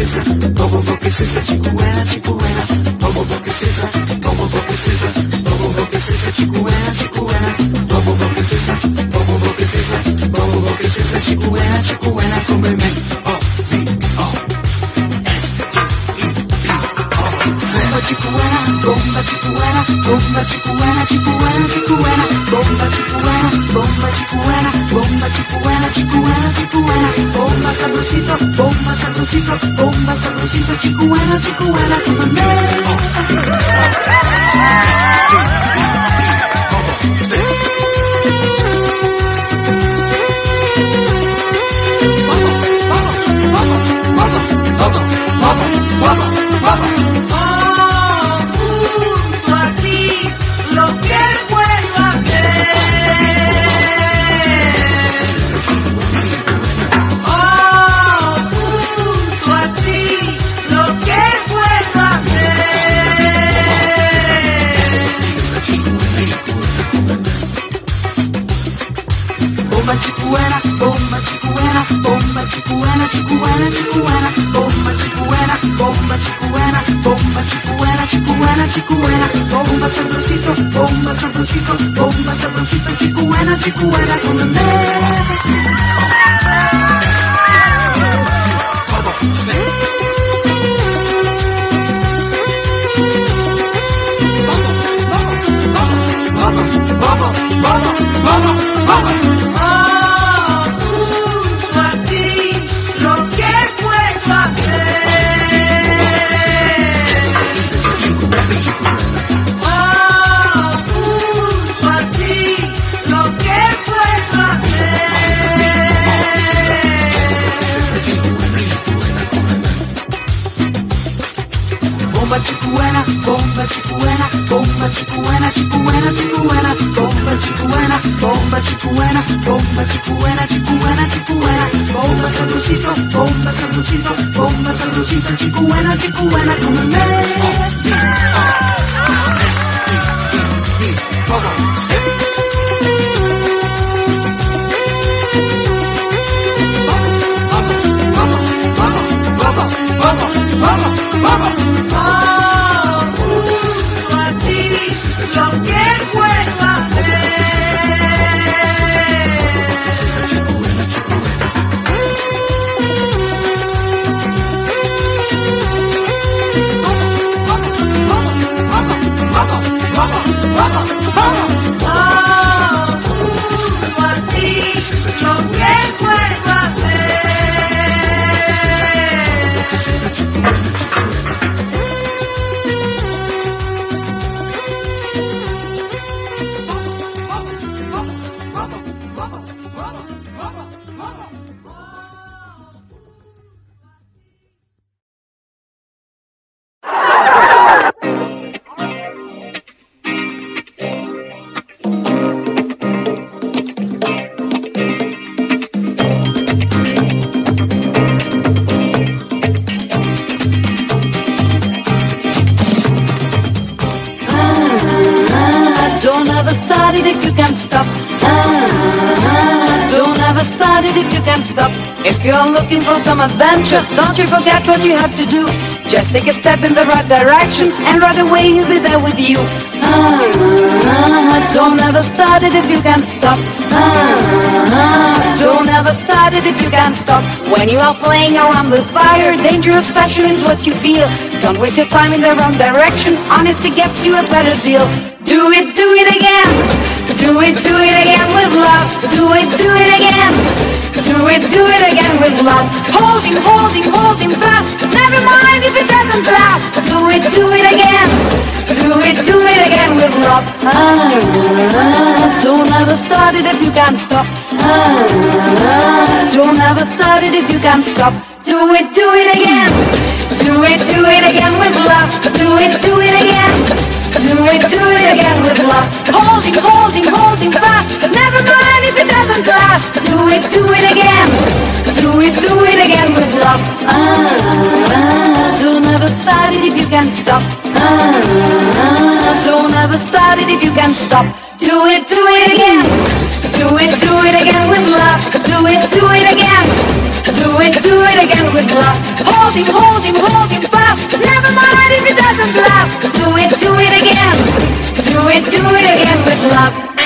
es ella, todo que es ella, chico. sabrosito, bomba sabrosito, bomba sabrosito, chicuela, chicuela, tu bandera. chico buena, chico buena, cómeme. Don't you forget what you have to do. Just take a step in the right direction, and right away he'll be there with you. Ah, don't ever start it if you can't stop. Ah, don't ever start it if you can't stop. When you are playing around with fire, dangerous passion is what you feel. Don't waste your time in the wrong direction. Honesty gets you a better deal. Do it, do it again. Do it, do it again with love. Do it, do it again. Do it, do it again with love. Holding, holding, holding fast. Never mind if it doesn't last. Do it, do it again. Do it, do it again with love. Ah, don't ever start it if you can't stop. Ah, don't ever start it if you can't stop. Do it, do it again. Do it, do it again with love. Do it, do it again. Do it, do it again with love. Holding, holding, holding fast. Never mind if it. Do it, do it again. Do it, do it again with love. Ah, don't ever start it if you can't stop. Ah, don't ever start it if you can't stop. Do it, do it again. Do it, do it again with love. Do it, do it again. Do it, do it again with love. Hold him, hold him, hold him fast. Never mind if it doesn't last. Do it, do it again. Do it, do it again with love.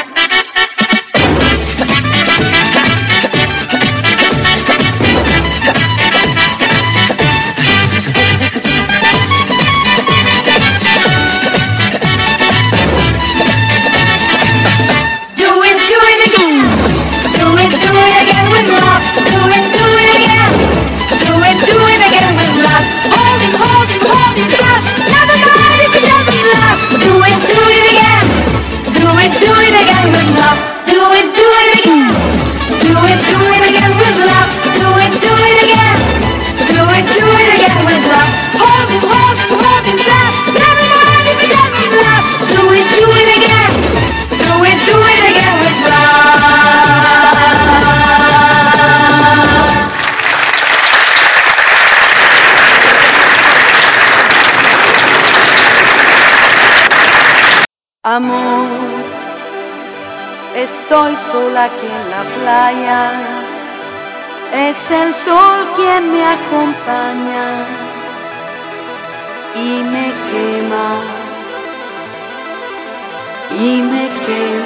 Aquí en la playa. Es el sol quien me acompaña y me quema, y me quema,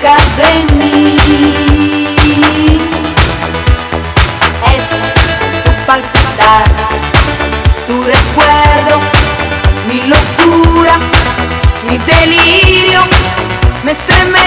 cerca de mí. Es tu palpitar, tu recuerdo, mi locura, mi delirio, me estremece.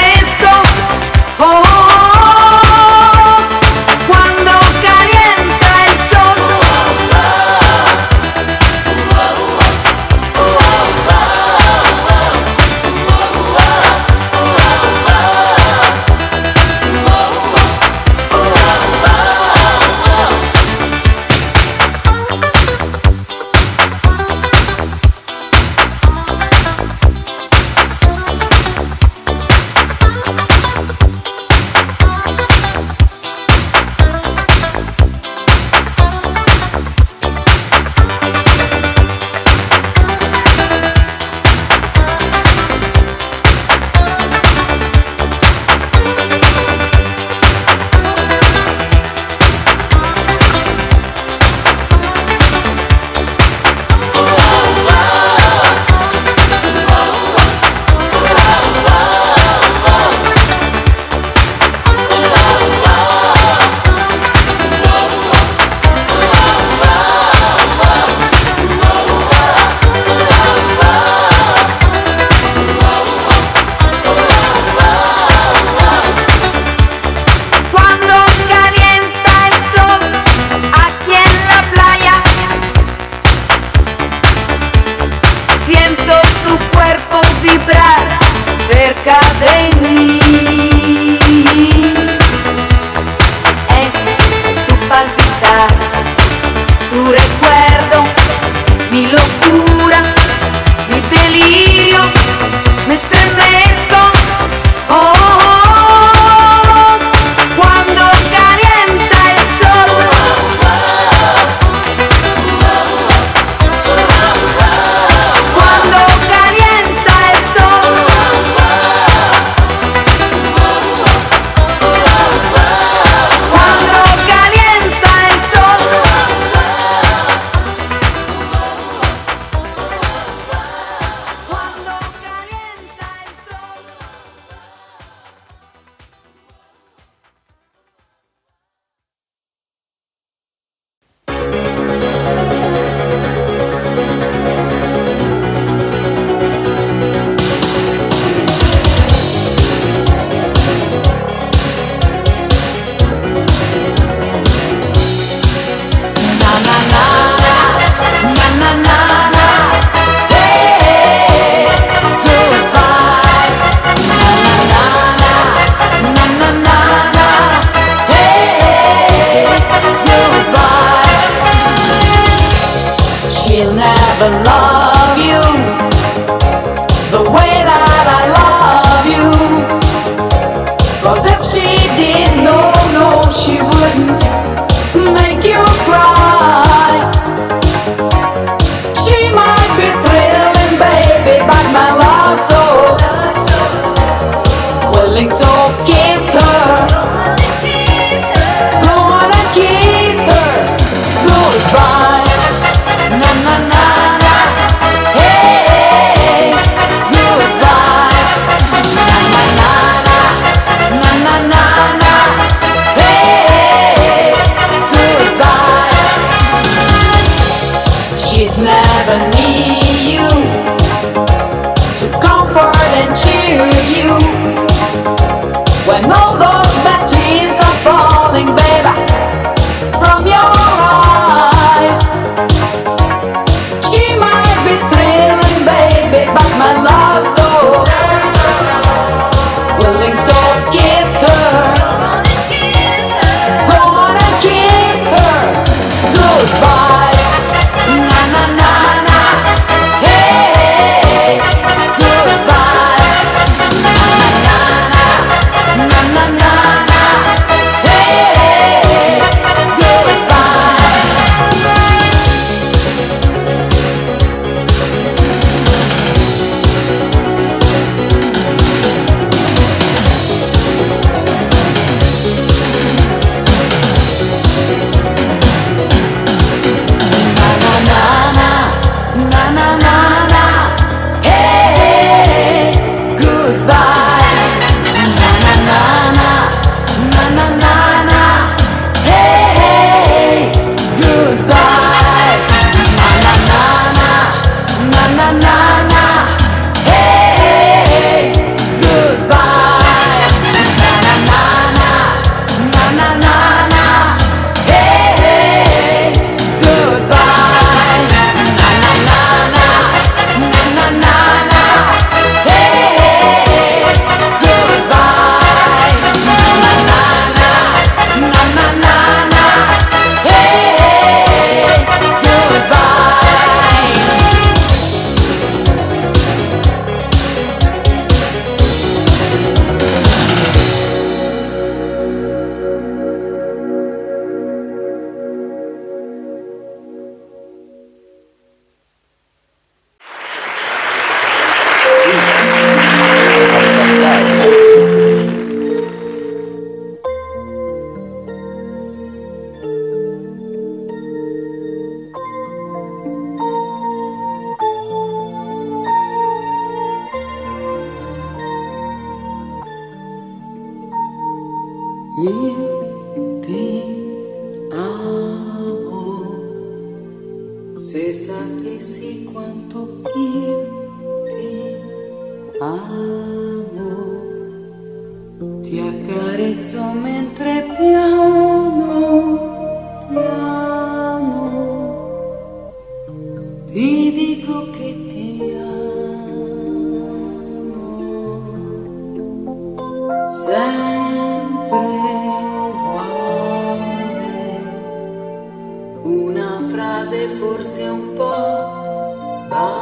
una frase forse un po' banale,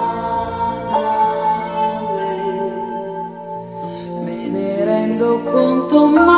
me ne rendo conto mai.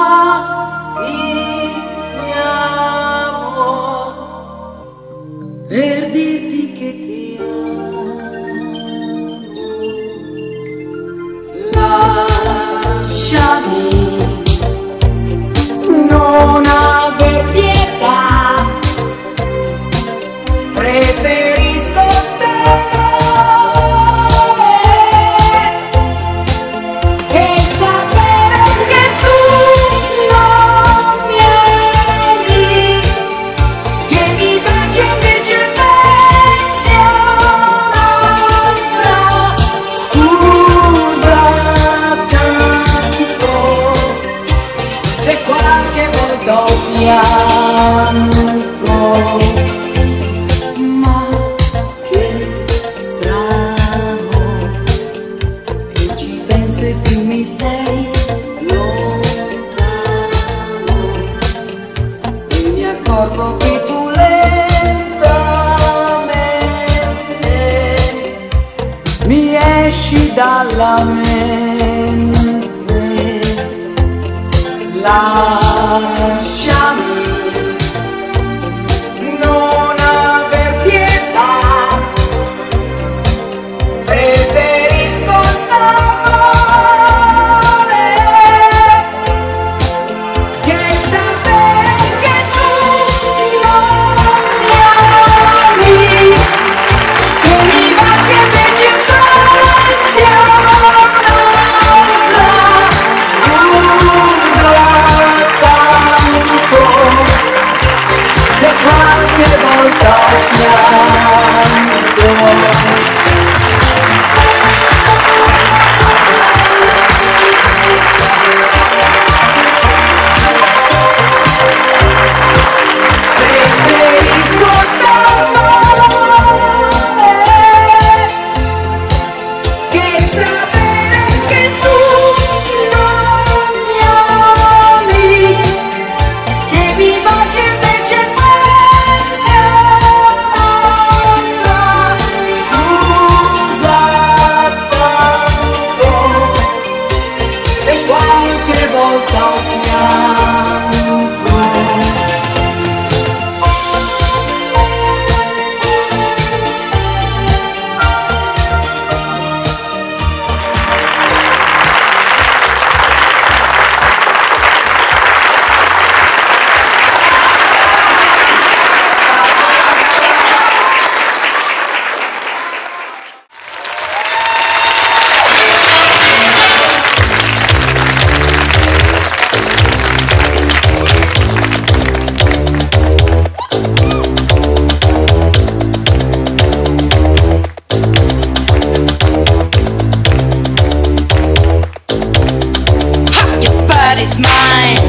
it's mine.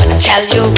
When I tell you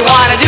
Quando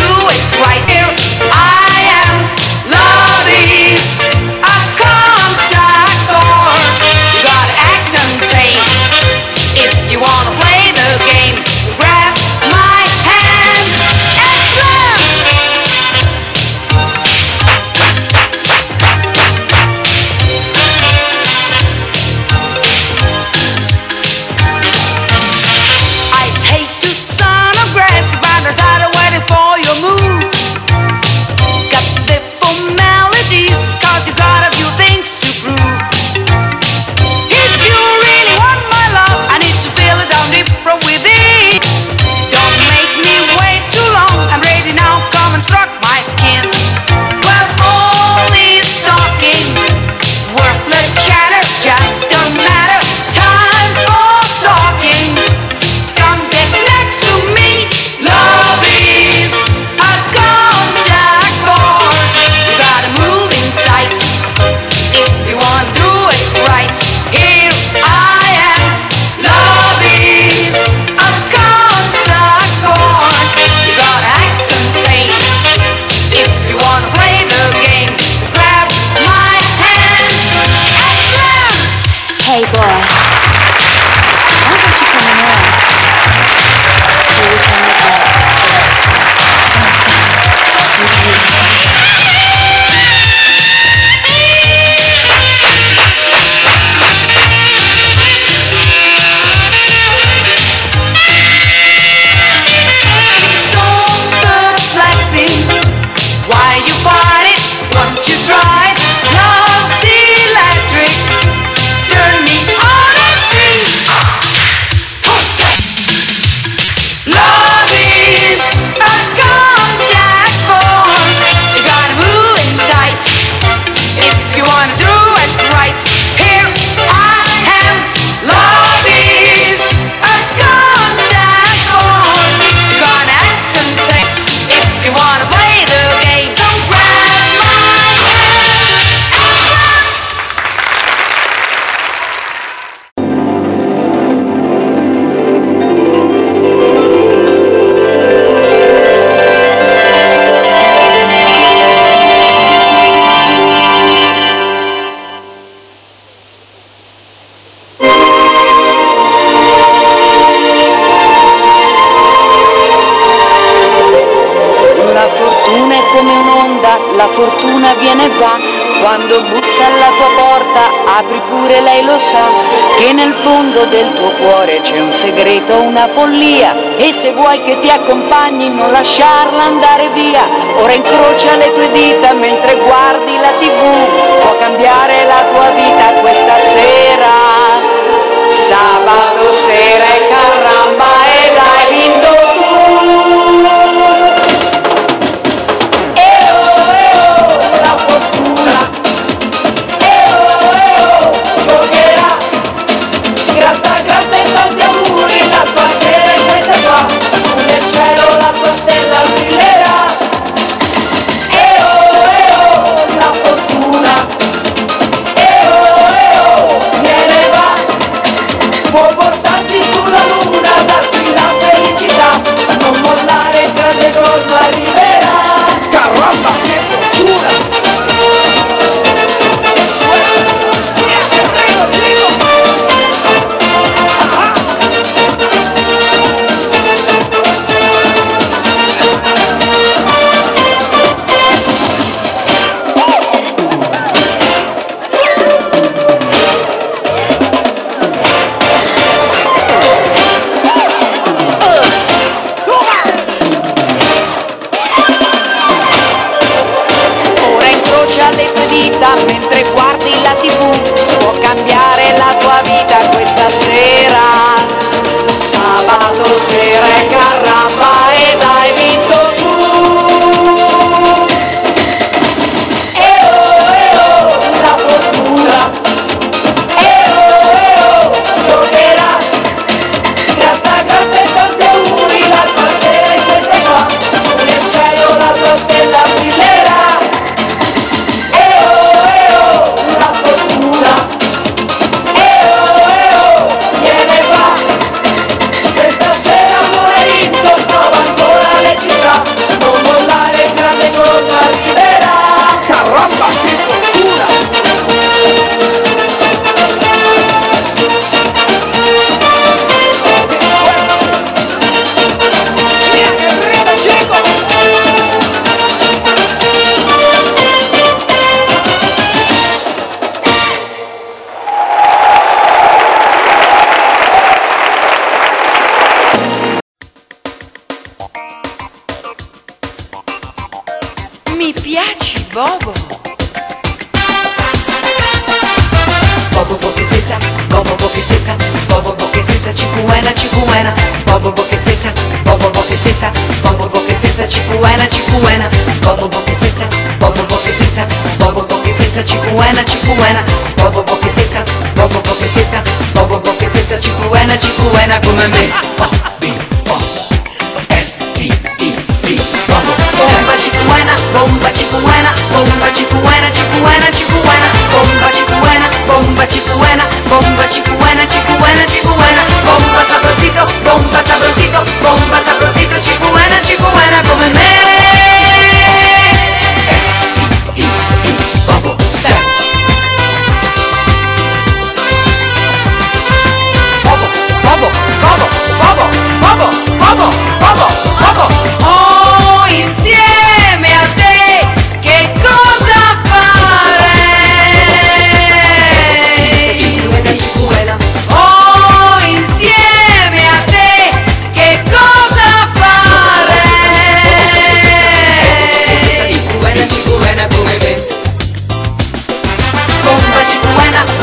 tutto una follia e se vuoi che ti accompagni non lasciarla andare via. Ora incrocia le tue dita mentre guardi la tv, può cambiare la tua vita questa sera.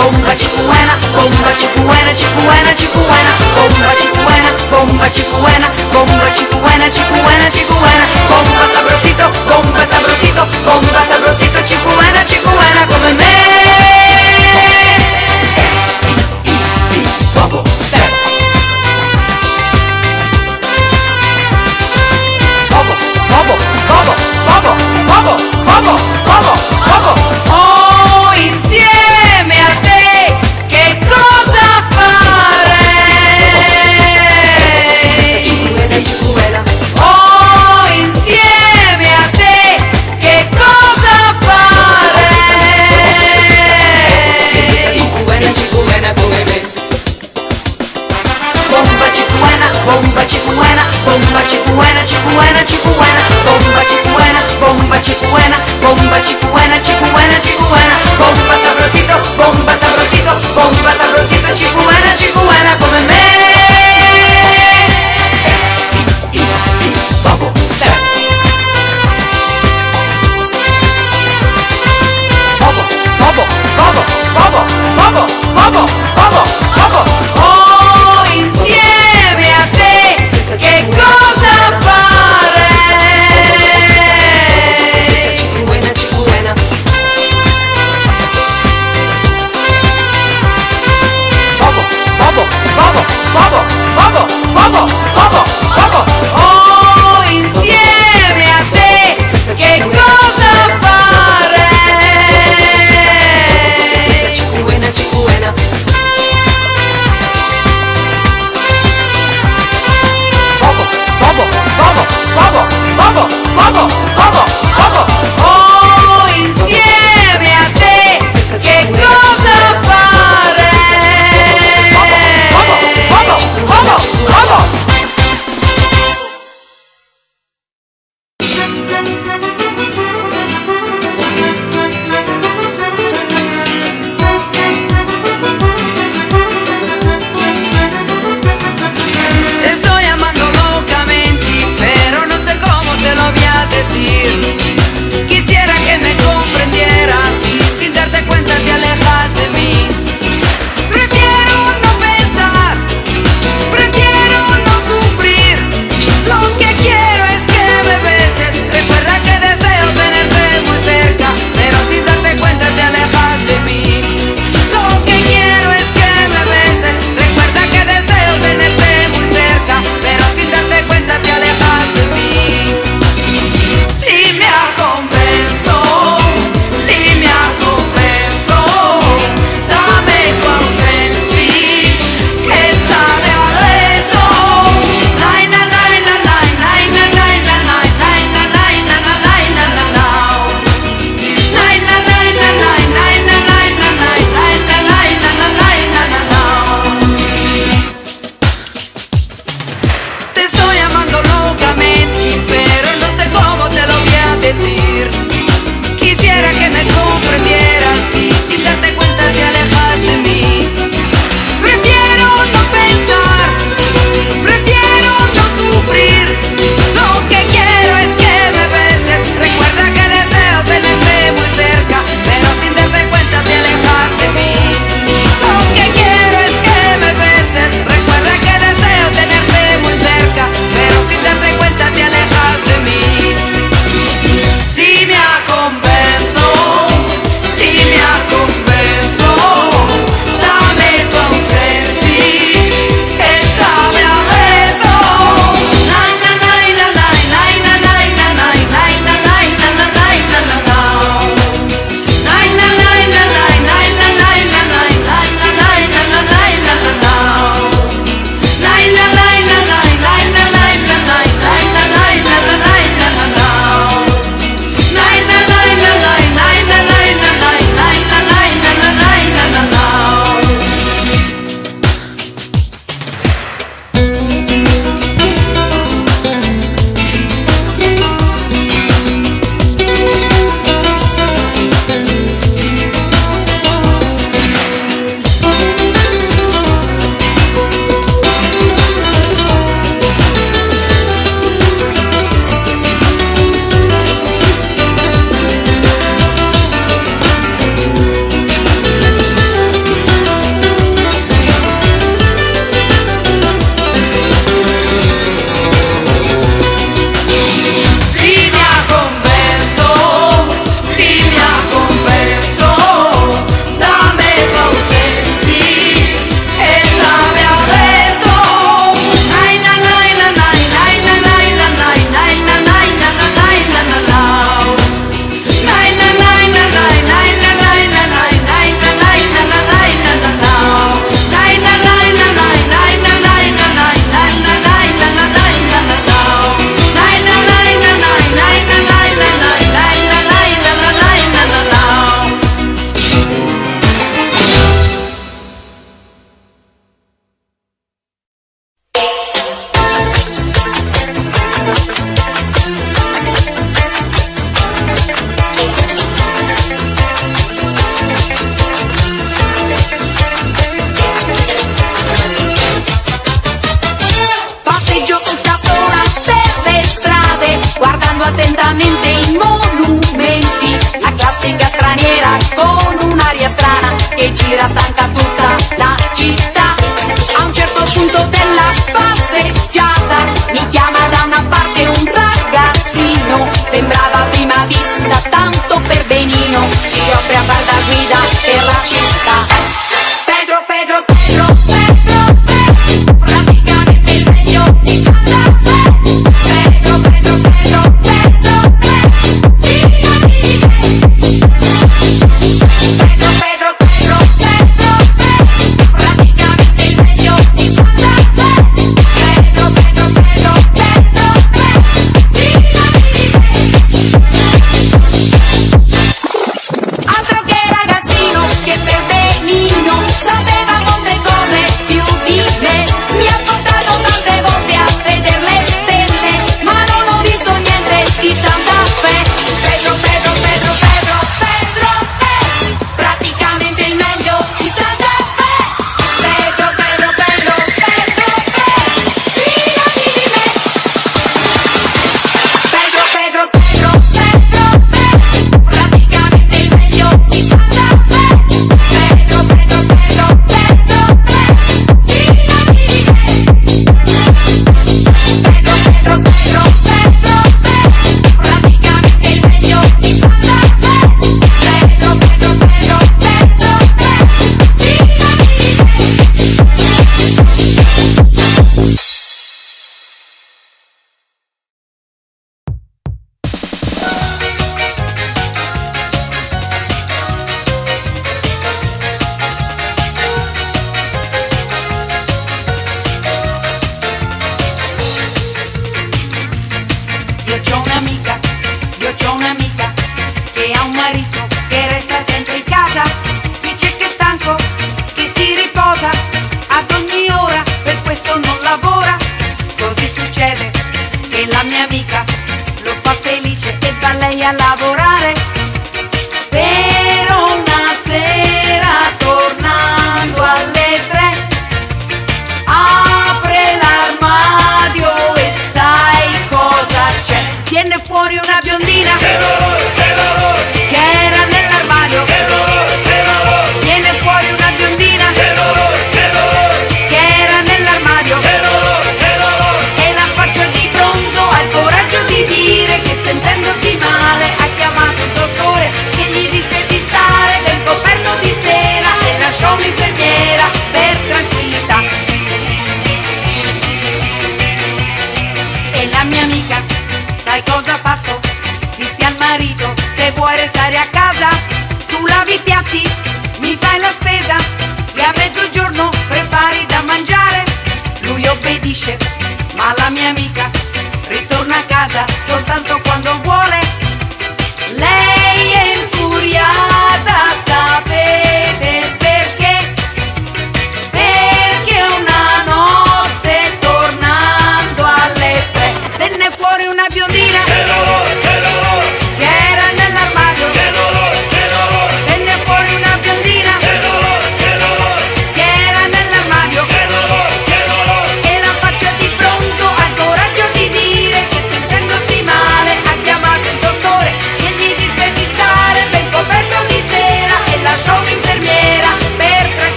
bomba cipuena, bomba cipuena, cipuena, cipuena, bomba cipuena, bomba cipuena, bomba cipuena, cipuena, cipuena, bomba sabrosito, bomba sabrosito, bomba sabrosito, cipuena, cipuena come me. Afrodita, tipo era, tipo era.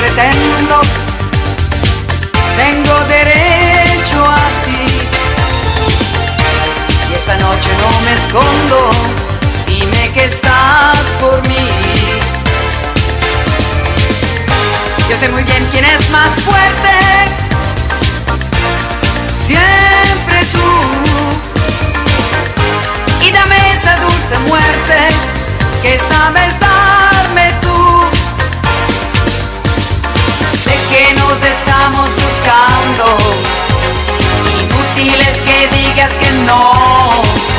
pretendo, tengo derecho a ti. Y esta noche no me escondo, dime que estás por mí. Yo sé muy bien quién es más fuerte, siempre tú. Y dame esa dulce muerte que sabes dar. que nos estamos buscando. Inútil es que digas que no.